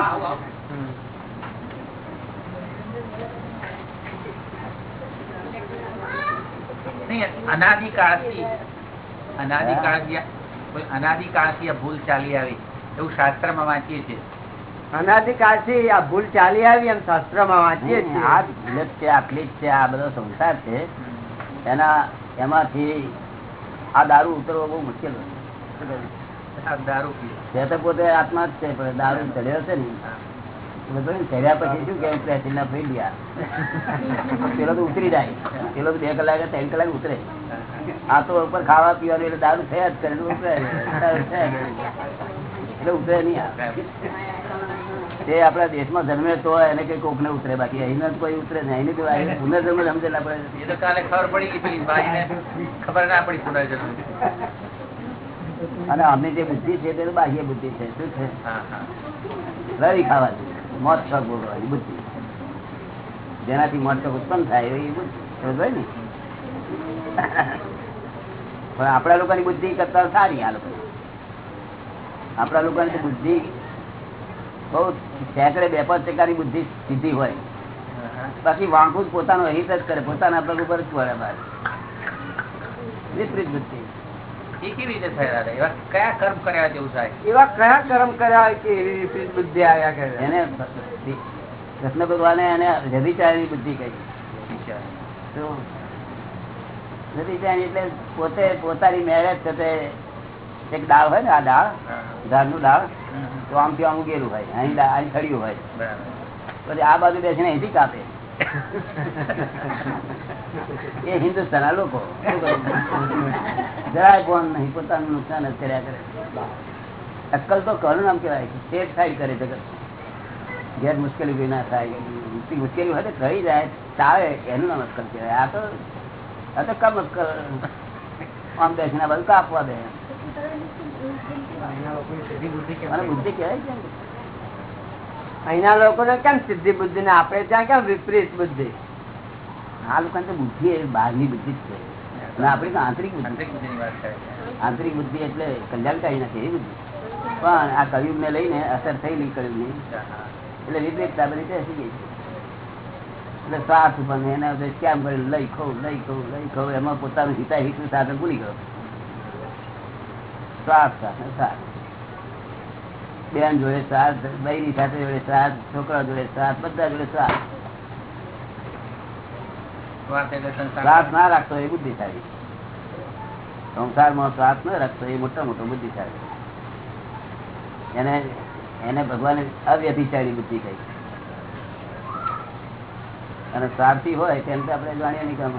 અનાદિકાળથી. અનાદિકાળથી અનાદિકાળથી આ ભૂલ ચાલી આવી. એવું શાસ્ત્રમાં વાંચીએ છીએ. અનાદિકાળથી આ ભૂલ ચાલી આવી એમ શાસ્ત્રમાં વાંચીએ છીએ. આ જગત છે આટલી જ છે આ બધો સંસાર છે. એના એમાંથી આ દારૂ ઉતરવો બહુ મુશ્કેલ હોય. આ દારૂ પીએ છે તો પોતે આત્મા જ છે પણ દારૂ ચડ્યો છે ને. ચડ્યા પછી શું કે પ્રેસિડ ના ફરી ગયા પેલો તો ઉતરી જાય. પેલો તો બે કલાક ત્રણ કલાક ઉતરે. આ તો ઉપર ખાવા પીવાનું એટલે દારૂ થયા જ કરે. એટલે ઉતરે. જ. એટલે નહીં તે આપણા દેશમાં જન્મે તો એને કઈ કોક ને ઉતરે. બાકી અહીં કોઈ ઉતરે નહીં. અહીં તો પુનર્જન્મ સમજેલા પડે એ તો કાલે ખબર પડી ગઈ ખબર ના પડી પુનર્જન્મ. અને અમે જે બુદ્ધિ છે તે બાહ્ય બુદ્ધિ છે. શું છે? રવિ ખાવાની મોત શોખ ભોગવવાની બુદ્ધિ જેનાથી મોત શોખ ઉત્પન્ન થાય, એ બુદ્ધિ ને? પણ આપણા લોકોની બુદ્ધિ કરતા સારી આ લોકો. આપણા લોકોની બુદ્ધિ બહુ સેંકડે બે પાંચ ટકાની બુદ્ધિ સીધી હોય. બાકી વાંકું પોતાનો હિત જ કરે, પોતાના પગ ઉપર જ વળે વિપરીત બુદ્ધિ. કેવી રીતે થયા એવા કયા કર્મ કર્યા જેવું થાય? એવા કયા કર્મ કર્યા કે એવી વિપરીત બુદ્ધિ આવ્યા કરે? એને કૃષ્ણ ભગવાને એને વ્યભિચારની બુદ્ધિ કહી? એટલે પોતે પોતાની મેરેજ થતે એક દાળ હોય ને આ દાળ. ઝાડનું દાળ તો આમ તો આમ ઉગેલું હોય અહીં અહીં ખડ્યું હોય. પછી આ બાજુ બેસીને અહીંથી કાપે. એ હિન્દુસ્તાન લોકો. જરાય કોણ નહીં પોતાનું નુકસાન જ કર્યા કરે. અક્કલ તો કરું નામ કેવાય સેફ સાઈડ કરે જગત. ઘેર મુશ્કેલી કોઈ ના થાય. મુશ્કેલી હોય તો થઈ જાય ચાલે એનું નામ અક્કલ કહેવાય. આ તો આ તો કમ અક્કલ. આમ બેસીને બધું કાપવા દે. બુદ્ધિ કહેવાય છે ને. અહીંના લોકોને કેમ સિદ્ધિ બુદ્ધિ ને? આપણે ત્યાં કેમ વિપરીત બુદ્ધિ? આ લોકોને તો બુદ્ધિ એ બહારની બુદ્ધિ જ છે. અને આપણી તો આંતરિક બુદ્ધિ. આંતરિક બુદ્ધિ એટલે કલ્યાણકારી નથી એ બુદ્ધિ. પણ આ કલયુગ ને લઈને અસર થયેલી કલયુગની હા, હા. એટલે વિપરીતતા બધી બેસી ગઈ એટલે સ્વાર્થ પણ એને કેમ કરે લઈ ખવું લઈ ખવું લઈ ખવું એમાં પોતાનું હિતા હિતું સાથે ભૂલી ગયો. સ્વાર્થ સાથે સાથ. બેન જોડે સાથ બૈરી સાથે જોડે સાથ છોકરા જોડે સાથ બધા જોડે સ્વાર્થ. સંસાર. શ્વાસ ના રાખતો એ બુદ્ધિશાળી સંસારમાં શ્વાસ ન રાખતો એ મોટા મોટો બુદ્ધિશાળી એને એને ભગવાને અવ્યભિચારી બુદ્ધિ કહી. અને સ્વાર્થી હોય તેમ તો આપણે જાણીએ નહીં કામ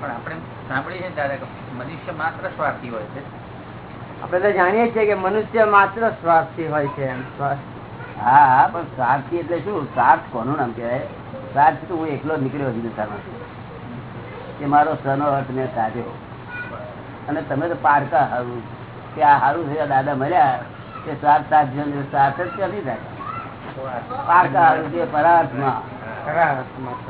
પણ આપણે સાંભળીએ છીએ દાદા મનુષ્ય માત્ર સ્વાર્થી હોય છે. આપણે તો જાણીએ છીએ કે મનુષ્ય માત્ર સ્વાર્થી હોય છે એમ. સ્વાર્થ હા હા પણ સ્વાર્થી એટલે શું? સ્વાર્થ કોનું નામ કહેવાય? સ્વાર્થ તો હું એકલો નીકળ્યો હિન્દુસ્તાનમાંથી એ મારો સનો અર્થ મેં સાધ્યો અને તમે તો પારકા હારું. કે આ હારું થયા દાદા મળ્યા એ સાત સાત જણ સાત જ ચાલી જાય પારકા હારું છે પરાર્થમાં.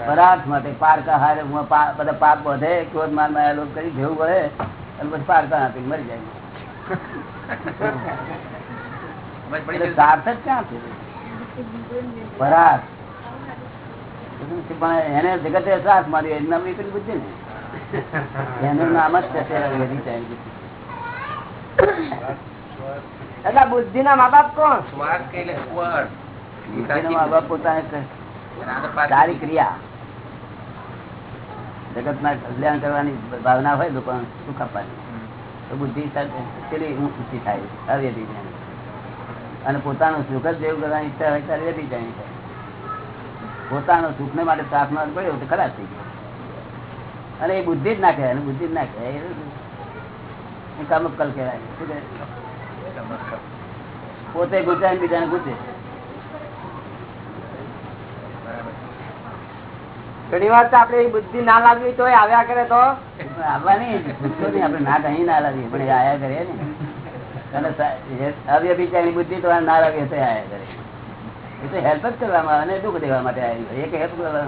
પરાર્થ માટે પારકા હારે હું બધા પાપ વધે ક્રોધ માનમાં લોકો કરી જેવું પડે અને પછી પારકા નાખી મરી જાય. જ ક્યાં છે? પરાર્થ. પણ એને જગતે શ્વાસ માર્યો એનું નામ વિપરીત બુદ્ધિ ને? એનું નામ જ છે બુદ્ધિ. એટલે બુદ્ધિ ના મા બાપ કોણ? મા બાપ પોતાને પાછી- સારી ક્રિયા. જગત ના કલ્યાણ કરવાની ભાવના હોય લોકો સુખ આપવાની. તો બુદ્ધિ સાથે પેલી ઊંચી થાય અવ્યભિચારી અને પોતાનું સુખ જ જેવું કરવાની ઈચ્છા હોય ત્યારે વ્યભિચારી થાય. પોતાનો સુખ ને માટે પ્રાર્થના પડ્યો તો ખરાબ થઈ ગયો. અને એ બુદ્ધિ જ ના કહેવાય બુદ્ધિ જ ના કહેવાય. એ કામકલ કહેવાય? પોતે ગુંચાય બીજાને ગુજે ઘણી વાર તો એ બુદ્ધિ ના લાગવી તો આવ્યા કરે તો. આવવાની આપડે ના કહી ના લાવીએ પણ આયા કરે ને. અને સા- એ અવ્યભિચારી બુદ્ધિ તો ના લાગે તો આયા કરે. એ તો હેલ્પ જ કરવામાં આવે ને દુઃખ દેવા માટે આવી એક હેલ્પ કરવા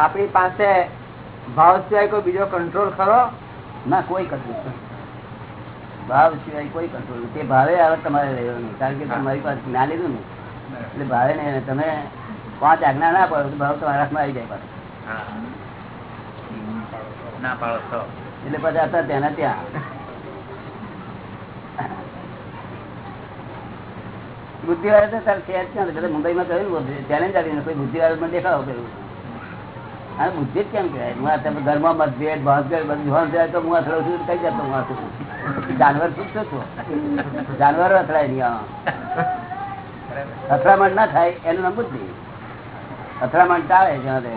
આપણી પાસે ભાવ સિવાય કોઈ બીજો કંટ્રોલ ખરો? ના કોઈ કંટ્રોલ ભાવ સિવાય કોઈ કંટ્રોલ તે ભાવે આવે તમારે રહેવાનું. કારણ કે તમારી પાસે જ્ઞાન લીધું ને. એટલે ભાવે નહીં તમે પાંચ આજ્ઞા ના પડો ભાવ તમારા હાથમાં આવી જાય પાછો. ના પાડો છો એટલે પછી હતા ત્યાં. બુદ્ધિ વાળા તો તારે જ ક્યાં બધા મુંબઈમાં કહ્યું ચેલેન્જ આવીને કોઈ બુદ્ધિ વાળા મને દેખાવો કર્યું અને બુદ્ધિ જ કેમ કહેવાય? હું આ મતભેદ ભાંગભેદ બધું જોવાનું જાય તો હું અથડું છું કઈ જતો હું અથડું જાનવર શું છો જાનવર અથડાય નહીં. અથડામણ ના થાય, એનું નામ બુદ્ધિ. અથડામણ ટાળે જ્યાં રહે.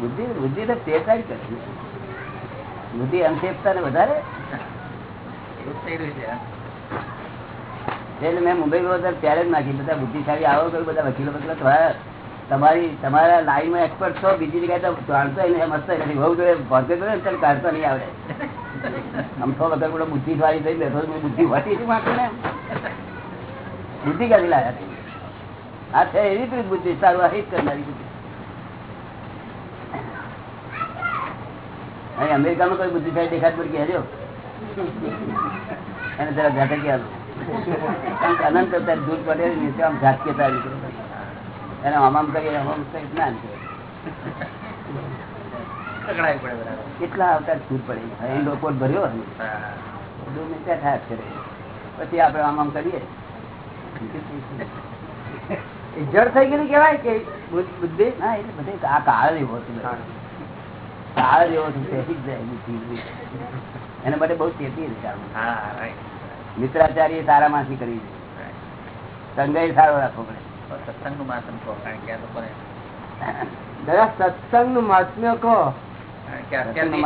બુદ્ધિ બુદ્ધિ તો ફેરફાર કરે બુદ્ધિ અંશેપતા ને વધારે? છે એટલે મેં મુંબઈ ગયો ત્યારે જ નાખી બધા બુદ્ધિશાળી આવો કયું બધા વકીલો વકીલો તમારા તમારી તમારા લાઈનમાં એક્સપર્ટ છો બીજી જગ્યાએ તો જાણતો નહીં મસ્ત નથી. બહુ જોઈએ ભરતે કરે ને ત્યારે કાઢતો નહીં આવડે. આમ તો વગર બધો બુદ્ધિ વાળી થઈ બેઠો છું. બુદ્ધિ હોતી હતી વાંચો ને બુદ્ધિ ક્યાંથી લાવ્યા હા આ છે એવી બુદ્ધિ સારું જ કરનારી બુદ્ધિ. અહીં અમેરિકામાં કોઈ બુદ્ધિશાળી દેખાત પડી કહેજો એને જરા જાતે કહેવાનું કારણ કે અનંત અત્યારે દૂર પડે નીચે આમ ઝાટકે તારી. એને આમ આમ કરીએ આમ આમ કરીએ ના કેટલા અવતાર છૂટ પડે. અહીં લોકો ભર્યો પછી આપણે આમ આમ કરીએ. જડ થઈ ગયેલી કેવાય કે બુદ્ધિ ના એટલે બધે આ કાળ એવો છે. કાળ એવો બેસી જાય બુદ્ધિ. એના માટે બહુ ચેતી મિત્રાચાર્ય સારા માંથી કરી છે સંગય સારો રાખવો પડે. સત્સંગનું માતમ કહો કારણ કે આ લોકોને દાદા સત્સંગનું મહાત્મ્ય કહો સત્સંગનું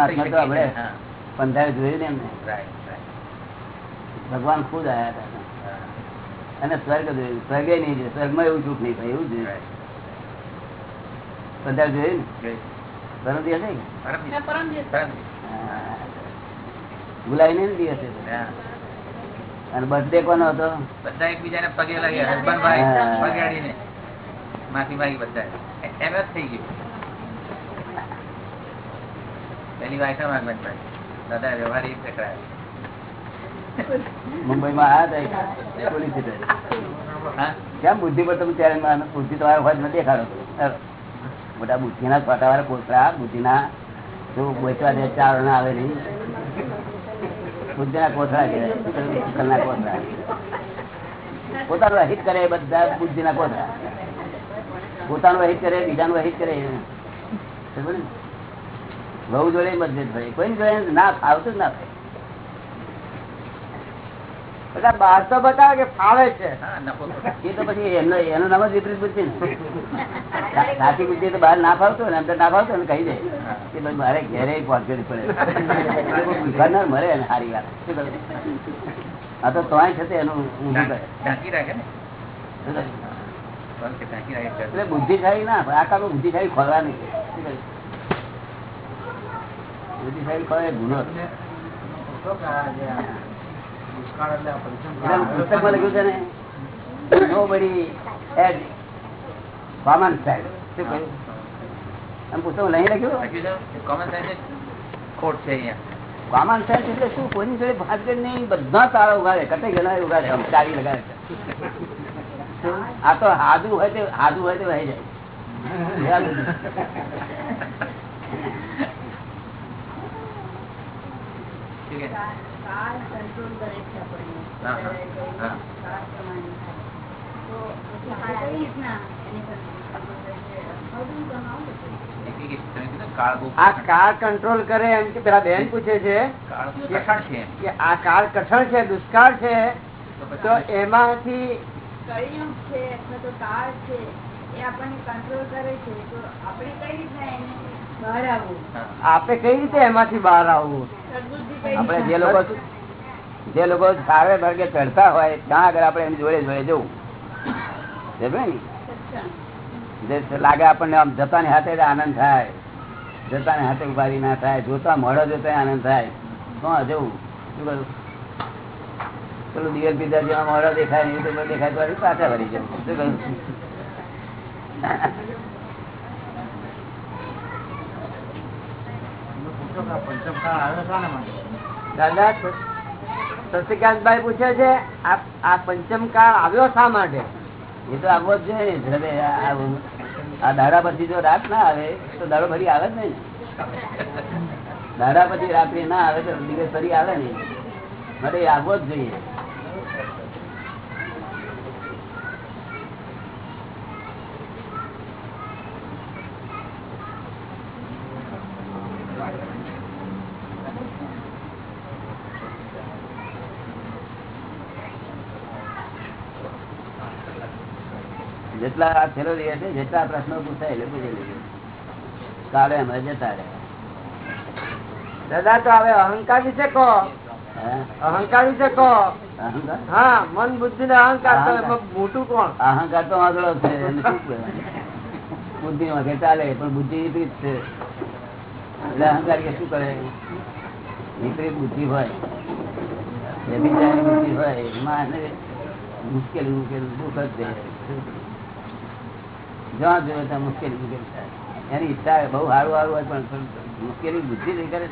પંદર જોયું ને એમને. ભગવાન ખુદ આવ્યા હતા. અને સ્વર્ગ જોયું. સ્વર્ગે નહીં જોયું. સ્વર્ગમાં એવું સુખ નહીં થાય એવું જોયું. પંદર જોયું ને? પરમ દિવસે. ભૂલાય અને બર્થડે કોનો હતો? બધા એકબીજાને પગે લાગ્યા હસબન્ડ. ભાઈ પગાડીને. માફી માંગી બધા. એમ જ થઈ ગયું. પેલી વાયસા માંગવા દાદા વ્યવહાર એ પકડાય મુંબઈમાં આવ્યા હતા પોલીસ કેમ બુદ્ધિ પર તમે ત્યારે બુદ્ધિ તમારા હોય નથી દેખાડો. મોટા બુદ્ધિના ફટાવાળા કોતરા બુદ્ધિના જો બોચવા દે, ચાર ના આવે નહીં. બુદ્ધિના કોથળા કહેવાય અક્કલના કોથળા. પોતાનું અહિત કરે બધા બુદ્ધિના કોથળા. પોતાનું અહિત કરે, બીજાનું રહિત કરે બહુ જોડે મતભેદ થાય. કોઈ જોડે ના ફાવતું જ ના થાય. બધા બહાર તો બતાવે કે ફાવે છે. એ તો પછી એનો એનું નામ જ વિપરીત બુદ્ધિ ને. સાચી બુદ્ધિ તો બહાર ના ફાવતો ને અંદર ના ફાવતો ને કહી દે. કે ભાઈ મારે ઘેરે પહોંચવી પડે. ઘરના મળે ને સારી વાત? આ તો તોય છે તે એનું ઊંધું કરે. ને? એટલે બુદ્ધિશાળી ના આ કામ બુદ્ધિશાળી ખોલવા નહીં બુદ્ધિશાળી ખોલે ગુનો. છે. પુસ્તકમાં લખ્યું છે ને nobody had common sense. શું કહ્યું? આમ પુસ્તકમાં નહીં લખ્યું? લખ્યું કોમન સેન્સ ખોટ છે અહીંયા. કોમન સેન્સ એટલે શું? કોઈની જોડે ભાગદડ નહીં. બધા તાળા ઉગાડે કટે ગયેલા ઉગાડે આમ ચાવી લગાડે આ તો હાદું હોય તે હાદું હોય તે વહી જાય. એ આ કાળ કાર કંટ્રોલ કરે એમ કે પેલા બેન પૂછે છે કાળ કે આ કાર કઠણ છે દુષ્કાળ છે? તો એમાંથી છે અથવા તો કાળ છે એ આપણને કંટ્રોલ કરે છે. તો આપણે કઈ રીતના એને. આપે કઈ રીતે એમાંથી બહાર આવવું? આપડે આપણે જે લોકો જે લોકો સારે ભાગે ચડતા હોય ત્યાં આગળ આપણે એમ જોડે જોડે જવું. ને? જે લાગે આપણને આમ જતાની હાથે આનંદ થાય જતાની હાથે ઉભારી ના થાય જોતા મળો જોતા આનંદ થાય. તો જવું? શું કરું? પેલું દિવેલ પીધા જેવા મળો દેખાય ને દેખાય તો પાછા ભરી જવું. શું કહ્યું દાદા શશિકાંતભાઈ પૂછે છે, આ પંચમ કાળ આવ્યો શા માટે? એ તો આવવો જ જોઈએ આ- દાડા પછી જો રાત ના આવે, તો દાડો ફરી આવે જ નહીં. દાડા પછી રાત્રે ના આવે, તો દિવસ ફરી આવે નહીં. મારે આવવો જ જોઈએ. જેટલા આ છેલ્લો દિવસ છે જેટલા પ્રશ્નો પૂછાય એટલે પૂછી લઈએ કાલે અમે જતા રહે દાદા તો હવે અહંકાર વિશે કહો. અહંકાર વિશે કહો. હા મન બુદ્ધિ ને અહંકાર. મોટું કોણ? અહંકાર તો આગળ છે? બુદ્ધિ વગર ચાલે પણ બુદ્ધિ વિપરીત છે. એટલે અહંકાર કે શું કરે? વિપરીત બુદ્ધિ હોય બુદ્ધિ હોય એમાં મુશ્કેલી મુશ્કેલી દુઃખ જ દે જ્યાં જોયે ત્યાં મુશ્કેલી મુશ્કેલી થાય. એની ઈચ્છા બહુ સારું સારું હોય પણ મુશ્કેલી બુદ્ધિ નહીં કરે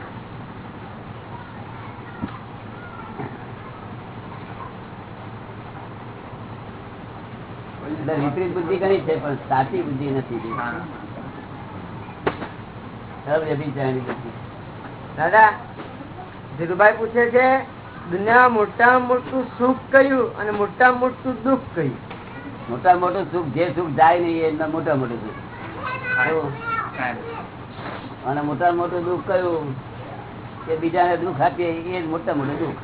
વિપરીત બુદ્ધિ કરી છે, પણ સાચી બુદ્ધિ નથી. દાદા, ધીરુભાઈ પૂછે છે દુનિયા મોટા મોટું સુખ કયું અને મોટા મોટું દુઃખ કયું? મોટા મોટું સુખ જે સુખ જાય નહીં એ મોટા મોટું સુખ. અને મોટા મોટું દુઃખ કયું કે બીજાને દુઃખ આપીએ એ જ મોટા મોટું દુઃખ.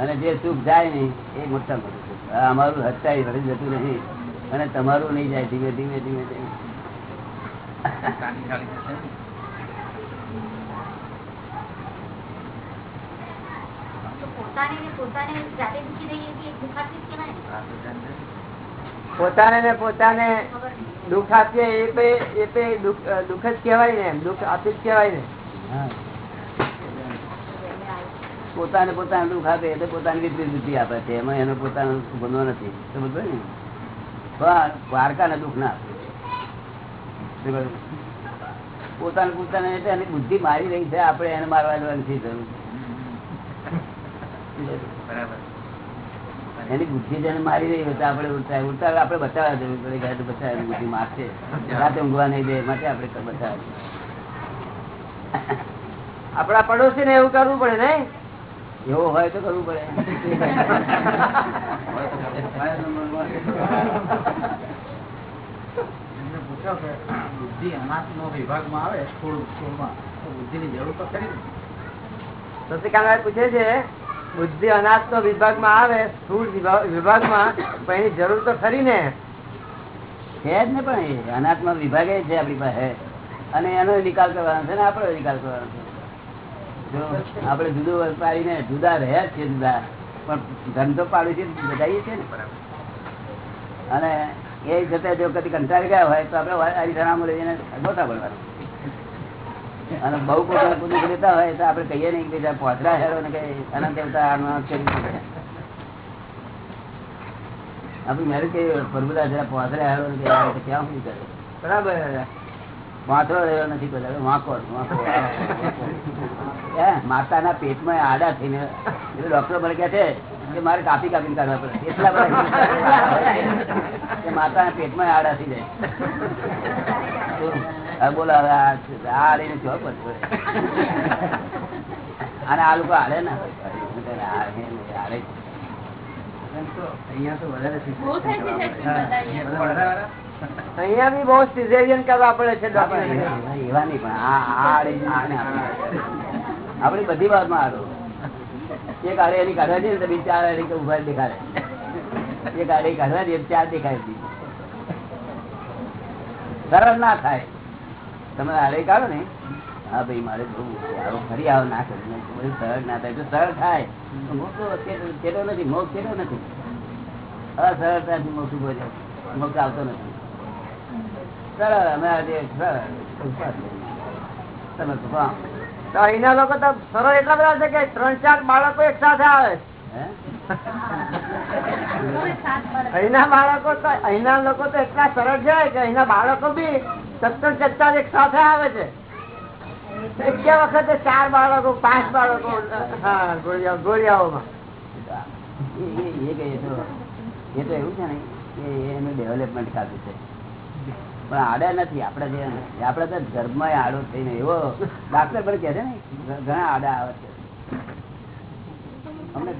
અને જે સુખ જાય નહીં એ મોટા મોટું સુખ અમારું હત્યા ભરી જતું નહીં અને તમારું નહીં જાય ધીમે ધીમે ધીમે ધીમે. પોતાને ને પોતાને દુઃખ આપીએ એ તો એ દુઃખ જ કહેવાય ને દુઃખ આપી જ કહેવાય ને. પોતાને પોતાને દુઃખ આપે એટલે પોતાની વિપરીત બુદ્ધિ આપે છે. એમાં એનો પોતાનો બંધો નથી. સમજ ને? પણ દ્વારકાને દુઃખ ના આપે. પોતાને પોતાને એટલે એની બુદ્ધિ મારી રહી છે. આપણે એને મારવા જવાની નથી જરૂર? એની બુદ્ધિ જેને મારી રહી હોય આપણે ઉડતા ઉલટા આપણે બચાવવા જરૂર પડે કે આ બુદ્ધિ મારશે. રાતે ઊંઘવા નહીં દે માટે આપણે બચાવ આપડા પડોશી ને એવું કરવું પડે ને? એવો હોય તો કરવું પડે. બુદ્ધિ વિભાગમાં આવે સ્થૂળ સ્થૂળમાં તો બુદ્ધિની જરૂર તો ખરી ને. પૂછે છે બુદ્ધિ અનાજ નો વિભાગમાં આવે સ્થુલ વિભાગ- વિભાગમાં, પણ એની જરૂર તો ખરી ને. છે જ ને પણ અનાજ નો વિભાગ છે આપણી પાસે. અને એનો નિકાલ કરવાનો છે ને આપણો નિકાલ કરવાનો છે. જો આપણે જુદું પાડીને જુદા રહ્યા છે જુદા, પણ ધંધો પાડું છે બધાઈએ છે ને. અને એ જતા જો કદી કંટાળી ગયા હોય તો આપણે હરિસરામ લઈને ગોતા પડવાનું અને બહુ પોતા પુરુષ લેતા હોય તો આપડે કહીએ નહીં કે બીજા પોતરા હેરો ને કઈ અનંત દેવતા આપડે મેરેજ કે પ્રભુદા જરા પોતરા હેરો ને કઈ ક્યાં શું કરે? બરાબર. વાંથરો રહ્યો નથી બધા વાંકો માતાના પેટમાં આડા થઈને ડોક્ટર મને કહે છે કે મારે કાપી કાપી કાઢવા પડે એટલા બધા માતાના પેટમાં આડા થઈ જાય બોલો હવે આ લઈને જો અને આ લોકો હારે ને. અહીંયા બી બહુ સિઝેરિયન કરવા પડે છે એવા નહીં પણ આ આ આડી આને આપણે. આપણી બધી વાતમાં આડો એક આડે એની કાઢવા દઈએ તો ચાર ઊભા દેખાડે. એક આડે કાઢવા દઈએ ચાર દેખાય સરળ ના થાય. તમે આડે કાઢો ને. હા ભાઈ, મારે ફરી આવો ના કરી. બધું સરળ ના થાય. તો સરળ થાય. ચેટો નથી મોગ ચેટો નથી. અસરળતાથી મોગ ઊભો છે મોગ આવતો નથી. સરળ, અમે આજે સરળ. તમે અહીંના લોકો તો સરળ એટલા બધા છે કે ત્રણ ચાર બાળકો એક સાથે આવે? અહીંના બાળકો તો અહીંના લોકો તો એટલા સરળ છે કે અહીંના બાળકો બી સત્તર સત્તર એક સાથે આવે છે. વખતે ચાર બાળકો પાંચ બાળકો હા ગોળિયા ગોળિયાઓમાં. એ તો એવું છે ને કે એનું ડેવલપમેન્ટ ખાતું છે. પણ આડા નથી આપડે જે આપડે તો ધર્મમાં આડો થઈને એવો દાખલા પણ કે છે ને ઘણા આડા આવે છે. અમને